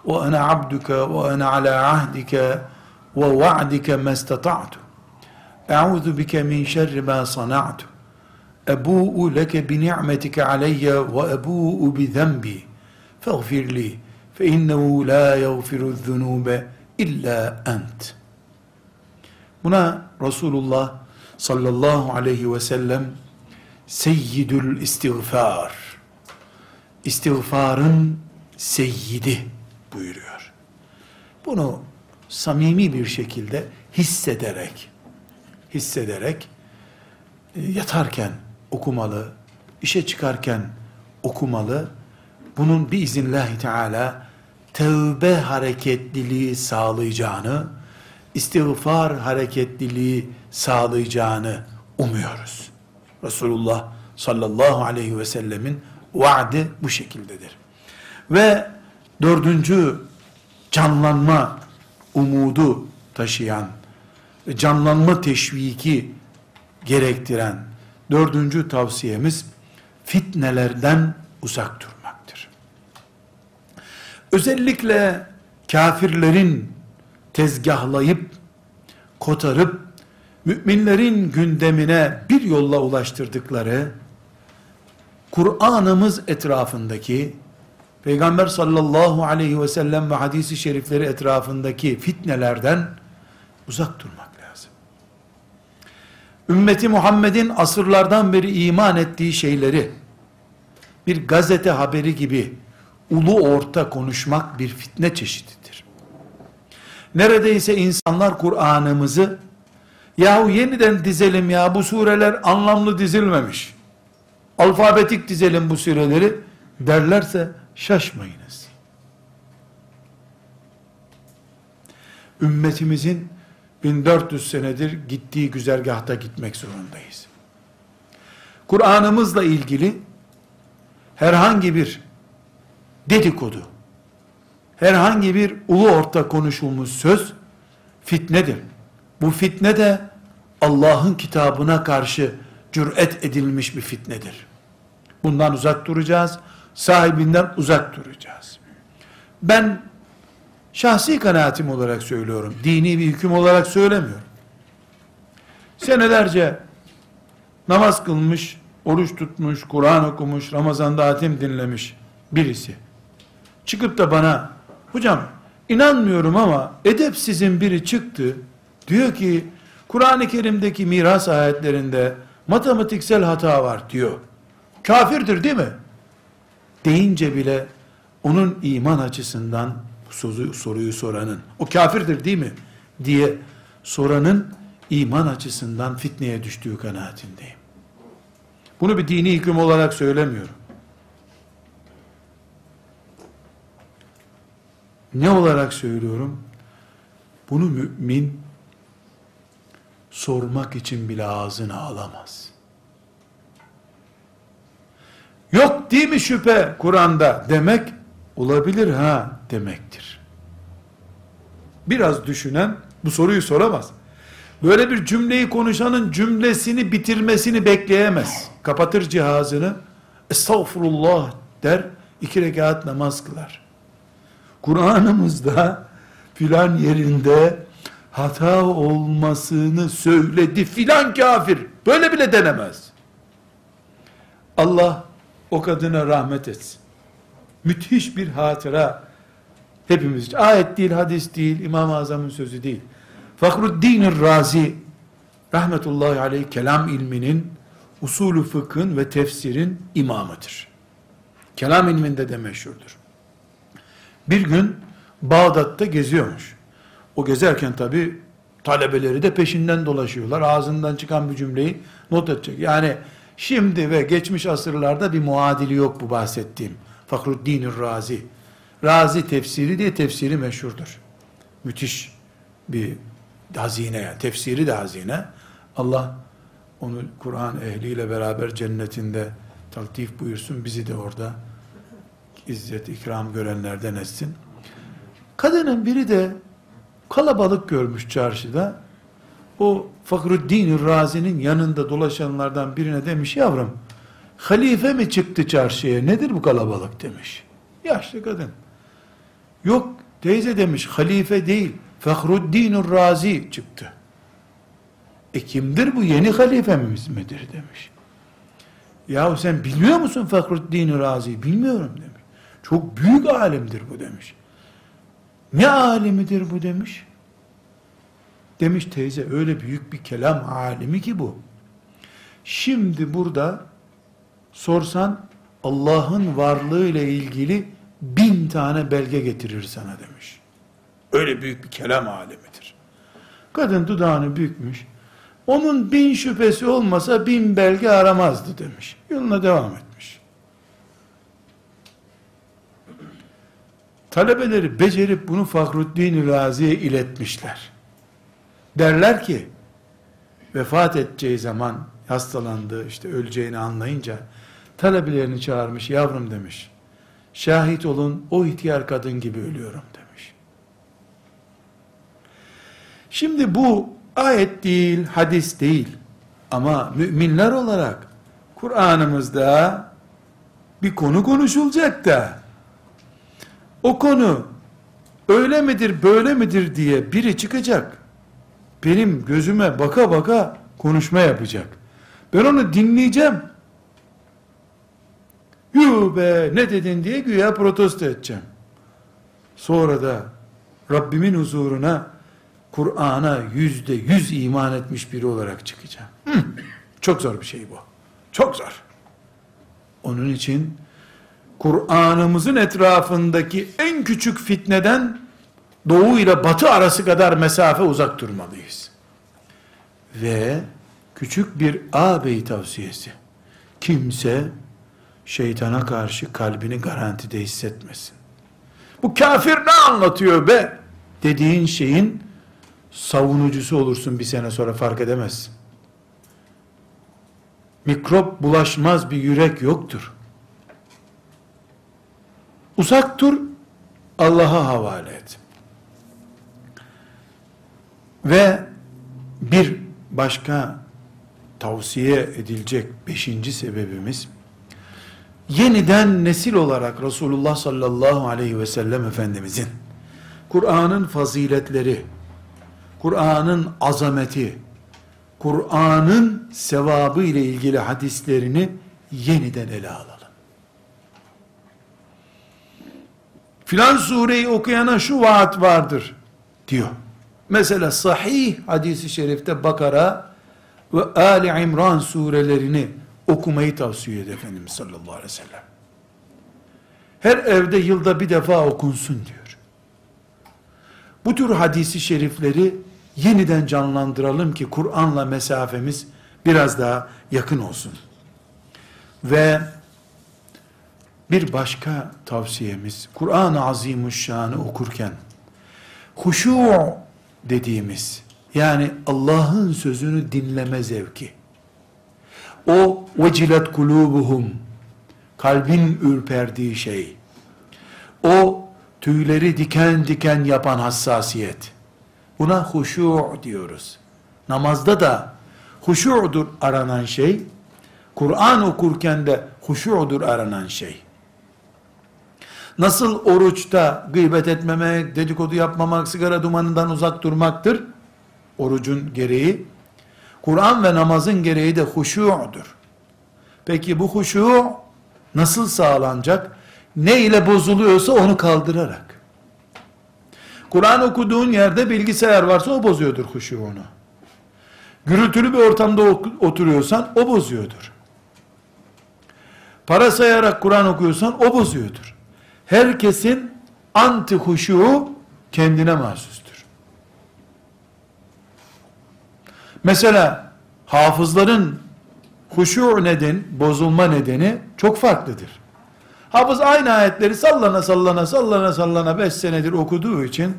ve ana abduke ve ana ala ahdike ve va'dike ma Eûzu bike min şerri ma sana'tu Ebu'u leke bi ni'metike aleyye ve ebu'u bi zenbi feğfir li fe innehu la yagfiru zunube illa ent. Buna Resulullah sallallahu aleyhi ve sellem seyyidül istiğfar istiğfarın seyyidi buyuruyor. Bunu samimi bir şekilde hissederek hissederek e, yatarken okumalı, işe çıkarken okumalı. Bunun biiznillahü teala tevbe hareketliliği sağlayacağını, istiğfar hareketliliği sağlayacağını umuyoruz. Resulullah sallallahu aleyhi ve sellemin vaadi bu şekildedir. Ve dördüncü canlanma umudu taşıyan, canlanma teşviki gerektiren dördüncü tavsiyemiz fitnelerden uzak durmaktır. Özellikle kafirlerin tezgahlayıp, kotarıp, müminlerin gündemine bir yolla ulaştırdıkları, Kur'an'ımız etrafındaki, Peygamber sallallahu aleyhi ve sellem ve hadisi şerifleri etrafındaki fitnelerden uzak durmak. Ümmeti Muhammed'in asırlardan beri iman ettiği şeyleri, bir gazete haberi gibi ulu orta konuşmak bir fitne çeşididir. Neredeyse insanlar Kur'an'ımızı yahu yeniden dizelim ya bu sureler anlamlı dizilmemiş. Alfabetik dizelim bu sureleri derlerse şaşmayınız. Ümmetimizin 1400 senedir gittiği güzergahta gitmek zorundayız. Kur'an'ımızla ilgili herhangi bir dedikodu, herhangi bir ulu orta konuşulmuş söz fitnedir. Bu fitne de Allah'ın kitabına karşı cüret edilmiş bir fitnedir. Bundan uzak duracağız. Sahibinden uzak duracağız. Ben şahsi kanaatim olarak söylüyorum. Dini bir hüküm olarak söylemiyorum. Senelerce namaz kılmış, oruç tutmuş, Kur'an okumuş, Ramazan'da hatim dinlemiş birisi. Çıkıp da bana, hocam inanmıyorum ama edepsizin biri çıktı, diyor ki, Kur'an-ı Kerim'deki miras ayetlerinde matematiksel hata var diyor. Kafirdir değil mi? Deyince bile onun iman açısından soruyu, soruyu soranın, o kafirdir değil mi? diye soranın iman açısından fitneye düştüğü kanaatindeyim. Bunu bir dini hüküm olarak söylemiyorum. Ne olarak söylüyorum? Bunu mümin sormak için bile ağzını alamaz. Yok değil mi şüphe Kur'an'da demek olabilir ha demektir. Biraz düşünen bu soruyu soramaz. Böyle bir cümleyi konuşanın cümlesini bitirmesini bekleyemez. Kapatır cihazını, estağfurullah der, iki rekat namaz kılar. Kur'an'ımızda filan yerinde hata olmasını söyledi filan kafir. Böyle bile denemez. Allah o kadına rahmet etsin. Müthiş bir hatıra hepimiz için. Ayet değil, hadis değil, İmam-ı Azam'ın sözü değil. Fakruddin Razi rahmetullahi aleyh kelam ilminin usulü fıkhın ve tefsirin imamıdır. Kelam ilminde de meşhurdur. Bir gün Bağdat'ta geziyormuş. O gezerken tabi talebeleri de peşinden dolaşıyorlar. Ağzından çıkan bir cümleyi not edecek. Yani şimdi ve geçmiş asırlarda bir muadili yok bu bahsettiğim. Fakruddin Razi. Razi tefsiri diye tefsiri meşhurdur. Müthiş bir hazine, tefsiri de hazine. Allah onu Kur'an ehliyle beraber cennetinde taltif buyursun. Bizi de orada izzet, ikram görenlerden etsin. Kadının biri de kalabalık görmüş çarşıda. O Fakruddin Razi'nin yanında dolaşanlardan birine demiş yavrum halife mi çıktı çarşıya nedir bu kalabalık demiş. Yaşlı kadın. Yok teyze demiş halife değil Fakruddin Razi çıktı. E kimdir bu yeni halifemiz midir demiş. Yahu sen bilmiyor musun Fakruddin Razi? Bilmiyorum demiş. Çok büyük alimdir bu demiş. Ne alimidir bu demiş. Demiş teyze öyle büyük bir kelam alimi ki bu. Şimdi burada sorsan Allah'ın varlığı ile ilgili bin tane belge getirir sana demiş. Öyle büyük bir kelam alemidir. Kadın dudağını bükmüş. Onun bin şüphesi olmasa bin belge aramazdı demiş. Yoluna devam etmiş. Talebeleri becerip bunu Fakruddin Razi'ye iletmişler. Derler ki, vefat edeceği zaman hastalandı, işte öleceğini anlayınca, talebelerini çağırmış, yavrum demiş, şahit olun o ihtiyar kadın gibi ölüyorum demiş. Şimdi bu ayet değil, hadis değil ama müminler olarak Kur'an'ımızda bir konu konuşulacak da o konu öyle midir böyle midir diye biri çıkacak. Benim gözüme baka baka konuşma yapacak. Ben onu dinleyeceğim. Yuh ne dedin diye güya protesto edeceğim. Sonra da Rabbimin huzuruna Kur'an'a yüzde yüz iman etmiş biri olarak çıkacağım. Hı, çok zor bir şey bu. Çok zor. Onun için Kur'an'ımızın etrafındaki en küçük fitneden doğu ile batı arası kadar mesafe uzak durmalıyız. Ve küçük bir ağabey tavsiyesi. Kimse şeytana karşı kalbini garantide hissetmesin. Bu kafir ne anlatıyor be? Dediğin şeyin savunucusu olursun bir sene sonra fark edemezsin. Mikrop bulaşmaz bir yürek yoktur. Uzak dur, Allah'a havale et. Ve bir başka tavsiye edilecek beşinci sebebimiz, yeniden nesil olarak Resulullah sallallahu aleyhi ve sellem Efendimizin, Kur'an'ın faziletleri, Kur'an'ın azameti, Kur'an'ın sevabı ile ilgili hadislerini yeniden ele alalım. Filan sureyi okuyana şu vaat vardır diyor. Mesela sahih hadisi şerifte Bakara ve Ali İmran surelerini okumayı tavsiye ediyor Efendimiz sallallahu aleyhi ve sellem. Her evde yılda bir defa okunsun diyor. Bu tür hadisi şerifleri yeniden canlandıralım ki Kur'an'la mesafemiz biraz daha yakın olsun. Ve bir başka tavsiyemiz Kur'an-ı Azimuşşan'ı okurken huşu dediğimiz Yani Allah'ın sözünü dinleme zevki. O vecilet kulubuhum kalbin ürperdiği şey. O tüyleri diken diken yapan hassasiyet. Buna huşu diyoruz. Namazda da huşu'dur aranan şey. Kur'an okurken de huşu'dur aranan şey. Nasıl oruçta gıybet etmemek, dedikodu yapmamak, sigara dumanından uzak durmaktır. Orucun gereği. Kur'an ve namazın gereği de huşu'dur. Peki bu huşu nasıl sağlanacak? Ne ile bozuluyorsa onu kaldırarak. Kur'an okuduğun yerde bilgisayar varsa o bozuyordur huşuğunu. Gürültülü bir ortamda oturuyorsan o bozuyordur. Para sayarak Kur'an okuyorsan o bozuyordur. Herkesin anti huşu kendine mahsustur. Mesela hafızların huşu neden, bozulma nedeni çok farklıdır. Hafız aynı ayetleri sallana sallana sallana sallana 5 senedir okuduğu için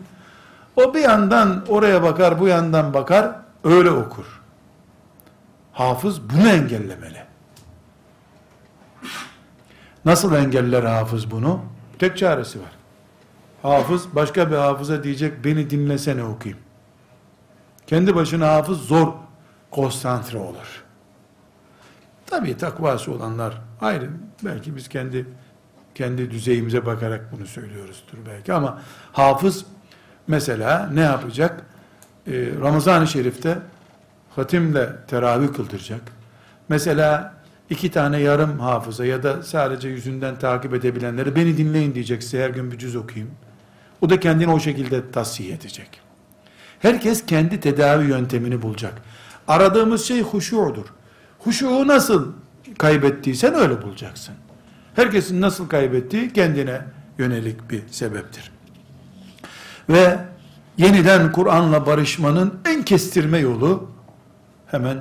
o bir yandan oraya bakar bu yandan bakar öyle okur. Hafız bunu engellemeli. Nasıl engeller hafız bunu? Tek çaresi var. Hafız başka bir hafıza diyecek beni dinlesene okuyayım. Kendi başına hafız zor konsantre olur. Tabii takvası olanlar ayrı. Belki biz kendi kendi düzeyimize bakarak bunu söylüyoruzdur belki ama hafız mesela ne yapacak? Ee, Ramazan-ı Şerif'te hatimle teravih kıldıracak. Mesela iki tane yarım hafıza ya da sadece yüzünden takip edebilenleri beni dinleyin diyecek size her gün bir cüz okuyayım. O da kendini o şekilde tasfiye edecek. Herkes kendi tedavi yöntemini bulacak. Aradığımız şey huşudur. Huşuğu nasıl kaybettiysen öyle bulacaksın. Herkesin nasıl kaybettiği kendine yönelik bir sebeptir. Ve yeniden Kur'an'la barışmanın en kestirme yolu hemen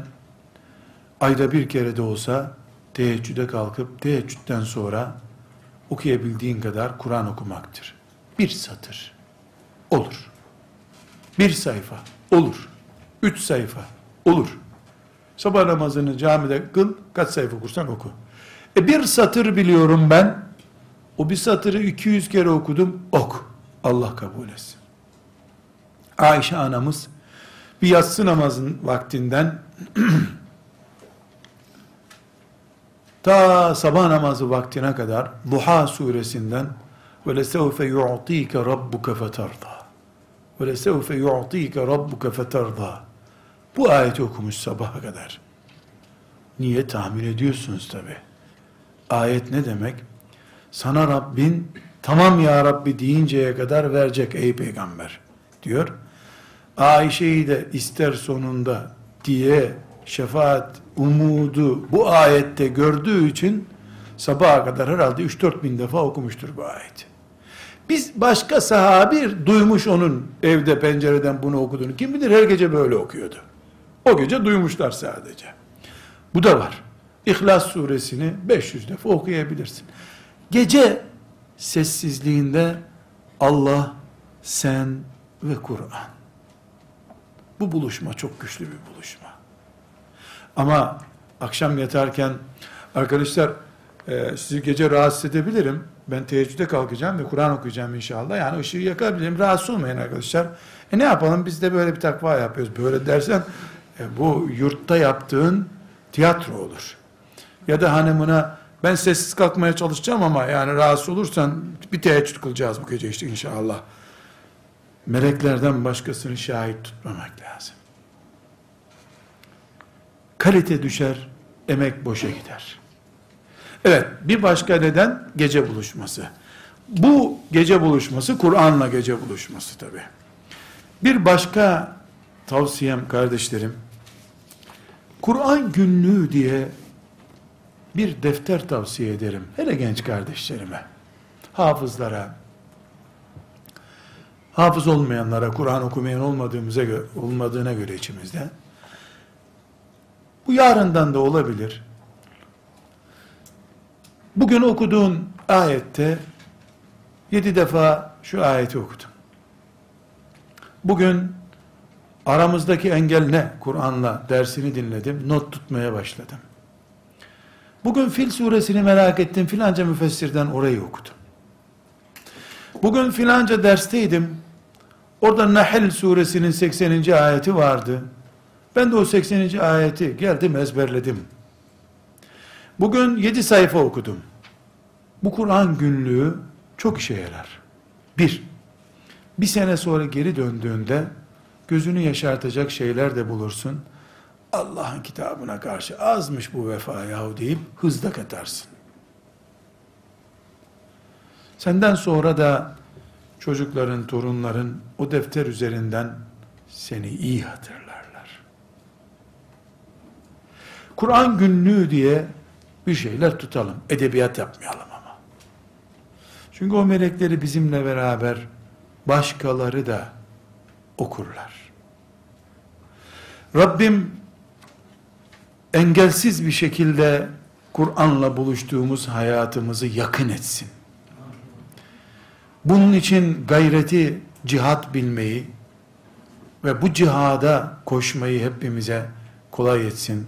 ayda bir kere de olsa teheccüde kalkıp teheccüden sonra okuyabildiğin kadar Kur'an okumaktır. Bir satır olur. Bir sayfa olur. Üç sayfa olur. Sabah namazını camide kıl, kaç sayfa okursan oku. E bir satır biliyorum ben. O bir satırı 200 kere okudum. Ok. Allah kabul etsin. Ayşe anamız bir yatsı namazın vaktinden <clears throat> ta sabah namazı vaktine kadar Duha suresinden ve lesevfe yu'tike rabbuke feterda ve lesevfe yu'tike rabbuke feterda bu ayeti okumuş sabaha kadar. Niye tahmin ediyorsunuz tabi. Ayet ne demek? Sana Rabbin tamam ya Rabbi deyinceye kadar verecek ey peygamber diyor. Ayşe'yi de ister sonunda diye şefaat umudu bu ayette gördüğü için sabaha kadar herhalde 3-4 bin defa okumuştur bu ayet. Biz başka sahabi duymuş onun evde pencereden bunu okuduğunu. Kim bilir her gece böyle okuyordu. O gece duymuşlar sadece. Bu da var. İhlas suresini 500 defa okuyabilirsin. Gece sessizliğinde Allah, sen ve Kur'an. Bu buluşma çok güçlü bir buluşma. Ama akşam yatarken arkadaşlar e, sizi gece rahatsız edebilirim. Ben teheccüde kalkacağım ve Kur'an okuyacağım inşallah. Yani ışığı yakabilirim. Rahatsız olmayın arkadaşlar. E ne yapalım biz de böyle bir takva yapıyoruz. Böyle dersen e, bu yurtta yaptığın tiyatro olur. Ya da hanımına ben sessiz kalkmaya çalışacağım ama yani rahatsız olursan bir teheccüd kılacağız bu gece işte inşallah. Meleklerden başkasını şahit tutmamak lazım. Kalite düşer, emek boşa gider. Evet, bir başka neden gece buluşması. Bu gece buluşması Kur'an'la gece buluşması tabi. Bir başka tavsiyem kardeşlerim, Kur'an günlüğü diye bir defter tavsiye ederim. Hele genç kardeşlerime, hafızlara, hafız olmayanlara, Kur'an okumayan olmadığımıza göre, olmadığına göre içimizde, bu yarından da olabilir. Bugün okuduğun ayette yedi defa şu ayeti okudum. Bugün Aramızdaki engel ne? Kur'an'la dersini dinledim, not tutmaya başladım. Bugün Fil suresini merak ettim, filanca müfessirden orayı okudum. Bugün filanca dersteydim, orada Nahl suresinin 80. ayeti vardı. Ben de o 80. ayeti geldim ezberledim. Bugün 7 sayfa okudum. Bu Kur'an günlüğü çok işe yarar. Bir, bir sene sonra geri döndüğünde gözünü yaşartacak şeyler de bulursun. Allah'ın kitabına karşı azmış bu vefa yahu deyip hızla katarsın. Senden sonra da çocukların, torunların o defter üzerinden seni iyi hatırlarlar. Kur'an günlüğü diye bir şeyler tutalım. Edebiyat yapmayalım ama. Çünkü o melekleri bizimle beraber başkaları da okurlar. Rabbim engelsiz bir şekilde Kur'an'la buluştuğumuz hayatımızı yakın etsin. Bunun için gayreti cihat bilmeyi ve bu cihada koşmayı hepimize kolay etsin.